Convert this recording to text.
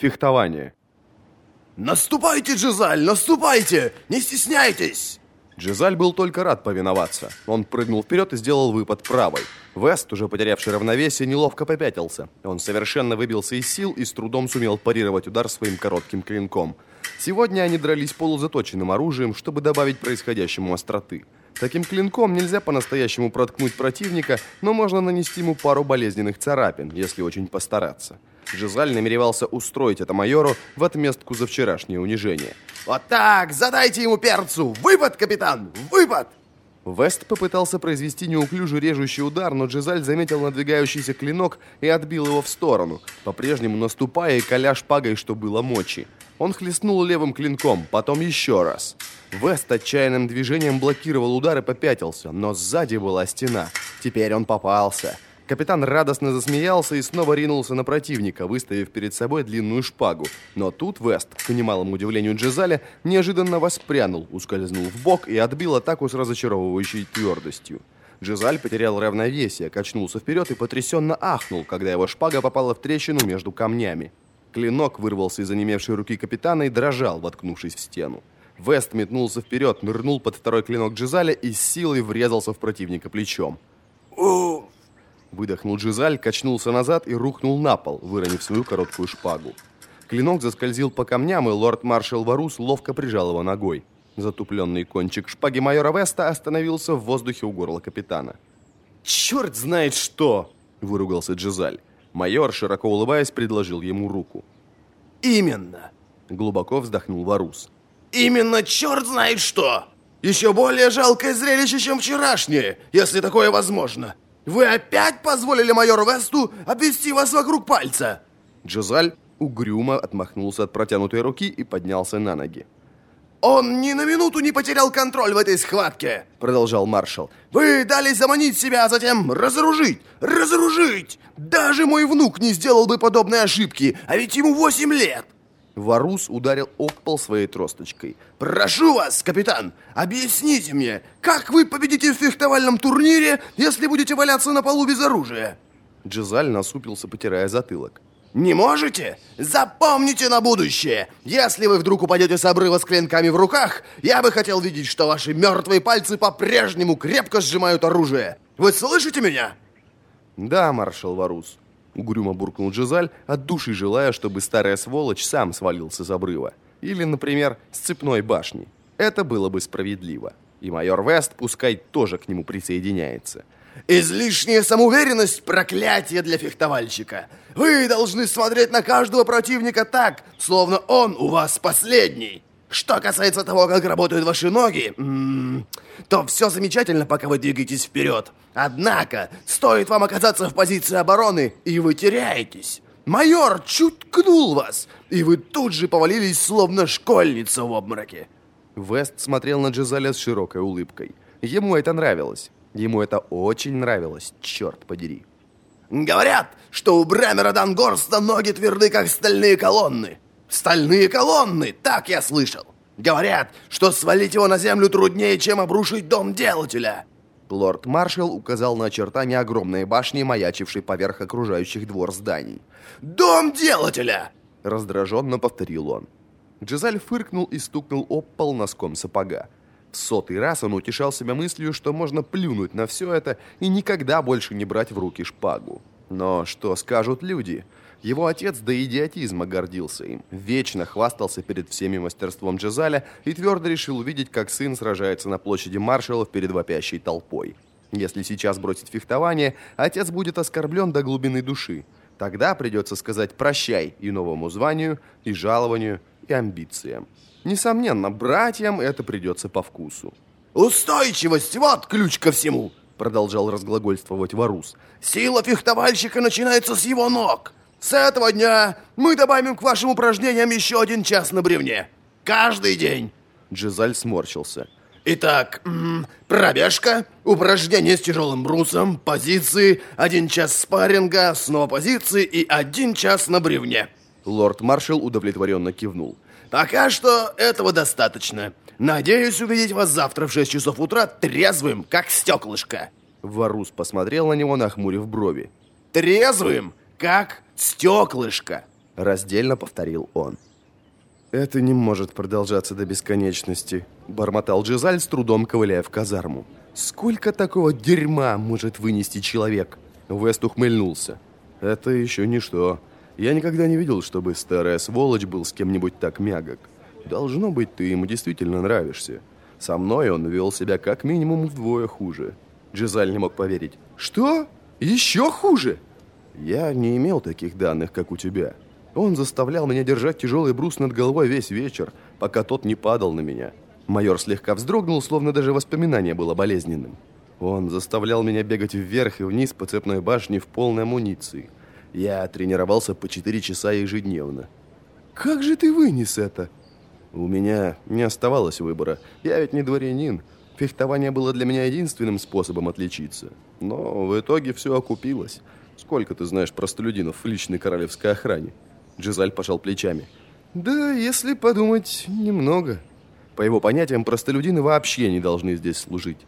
Фехтование. «Наступайте, Джизаль, наступайте! Не стесняйтесь!» Джизаль был только рад повиноваться. Он прыгнул вперед и сделал выпад правой. Вест, уже потерявший равновесие, неловко попятился. Он совершенно выбился из сил и с трудом сумел парировать удар своим коротким клинком. Сегодня они дрались полузаточенным оружием, чтобы добавить происходящему остроты. Таким клинком нельзя по-настоящему проткнуть противника, но можно нанести ему пару болезненных царапин, если очень постараться. Жизаль намеревался устроить это майору в отместку за вчерашнее унижение. «Вот так! Задайте ему перцу! Выпад, капитан! Выпад!» Вест попытался произвести неуклюжий режущий удар, но Джизаль заметил надвигающийся клинок и отбил его в сторону, по-прежнему наступая и коля шпагой, что было мочи. Он хлестнул левым клинком, потом еще раз. Вест отчаянным движением блокировал удар и попятился, но сзади была стена. Теперь он попался. Капитан радостно засмеялся и снова ринулся на противника, выставив перед собой длинную шпагу. Но тут Вест, к немалому удивлению Джизаля, неожиданно воспрянул, ускользнул в бок и отбил атаку с разочаровывающей твердостью. Джизаль потерял равновесие, качнулся вперед и потрясенно ахнул, когда его шпага попала в трещину между камнями. Клинок вырвался из онемевшей руки капитана и дрожал, воткнувшись в стену. Вест метнулся вперед, нырнул под второй клинок Джизаля и с силой врезался в противника плечом. Выдохнул Джизаль, качнулся назад и рухнул на пол, выронив свою короткую шпагу. Клинок заскользил по камням, и лорд-маршал Варус ловко прижал его ногой. Затупленный кончик шпаги майора Веста остановился в воздухе у горла капитана. «Черт знает что!» – выругался Джизаль. Майор, широко улыбаясь, предложил ему руку. «Именно!» – глубоко вздохнул Варус. «Именно черт знает что! Еще более жалкое зрелище, чем вчерашнее, если такое возможно!» Вы опять позволили майору Весту обвести вас вокруг пальца?» Джозаль угрюмо отмахнулся от протянутой руки и поднялся на ноги. «Он ни на минуту не потерял контроль в этой схватке!» Продолжал маршал. «Вы дали заманить себя, а затем разоружить! Разоружить! Даже мой внук не сделал бы подобной ошибки, а ведь ему восемь лет!» Варус ударил об пол своей тросточкой. «Прошу вас, капитан, объясните мне, как вы победите в фехтовальном турнире, если будете валяться на полу без оружия?» Джизаль насупился, потирая затылок. «Не можете? Запомните на будущее! Если вы вдруг упадете с обрыва с клинками в руках, я бы хотел видеть, что ваши мертвые пальцы по-прежнему крепко сжимают оружие. Вы слышите меня?» «Да, маршал Варус», Угрюмо буркнул Джизаль, от души желая, чтобы старая сволочь сам свалился с обрыва. Или, например, с цепной башни. Это было бы справедливо. И майор Вест пускай тоже к нему присоединяется. «Излишняя самоуверенность – проклятие для фехтовальщика. Вы должны смотреть на каждого противника так, словно он у вас последний. Что касается того, как работают ваши ноги, то все замечательно, пока вы двигаетесь вперед. Однако, стоит вам оказаться в позиции обороны, и вы теряетесь. Майор чуть ткнул вас, и вы тут же повалились, словно школьница в обмороке. Вест смотрел на Джизаля с широкой улыбкой. Ему это нравилось. Ему это очень нравилось, черт подери. Говорят, что у Бремера Дангорста ноги тверды, как стальные колонны. Стальные колонны, так я слышал. Говорят, что свалить его на землю труднее, чем обрушить дом делателя. Лорд-маршал указал на очертания огромной башни, маячившей поверх окружающих двор зданий. «Дом делателя!» – раздраженно повторил он. Джизаль фыркнул и стукнул об пол носком сапога. В сотый раз он утешал себя мыслью, что можно плюнуть на все это и никогда больше не брать в руки шпагу. Но что скажут люди – его отец до идиотизма гордился им, вечно хвастался перед всеми мастерством Джезаля и твердо решил увидеть, как сын сражается на площади маршалов перед вопящей толпой. Если сейчас бросить фехтование, отец будет оскорблен до глубины души. Тогда придется сказать «прощай» и новому званию, и жалованию, и амбициям. Несомненно, братьям это придется по вкусу. «Устойчивость – вот ключ ко всему!» продолжал разглагольствовать Варус. «Сила фехтовальщика начинается с его ног!» С этого дня мы добавим к вашим упражнениям еще один час на бревне. Каждый день. Джизаль сморщился. Итак, пробежка, упражнение с тяжелым брусом, позиции, один час спарринга, снова позиции и один час на бревне. Лорд-маршал удовлетворенно кивнул. Пока что этого достаточно. Надеюсь увидеть вас завтра в 6 часов утра трезвым, как стеклышко. Варус посмотрел на него, нахмурив брови. Трезвым, как стеклышко!» Раздельно повторил он. «Это не может продолжаться до бесконечности», — бормотал Джизаль, с трудом ковыляя в казарму. «Сколько такого дерьма может вынести человек?» Вест ухмыльнулся. «Это еще ничто. Я никогда не видел, чтобы старая сволочь был с кем-нибудь так мягок. Должно быть, ты ему действительно нравишься. Со мной он вел себя как минимум вдвое хуже». Джизаль не мог поверить. «Что? Еще хуже?» «Я не имел таких данных, как у тебя». Он заставлял меня держать тяжелый брус над головой весь вечер, пока тот не падал на меня. Майор слегка вздрогнул, словно даже воспоминание было болезненным. Он заставлял меня бегать вверх и вниз по цепной башне в полной амуниции. Я тренировался по 4 часа ежедневно. «Как же ты вынес это?» У меня не оставалось выбора. Я ведь не дворянин. Фехтование было для меня единственным способом отличиться. Но в итоге все окупилось. Сколько ты знаешь простолюдинов в личной королевской охране? Джизаль пожал плечами. «Да, если подумать, немного. По его понятиям, простолюдины вообще не должны здесь служить.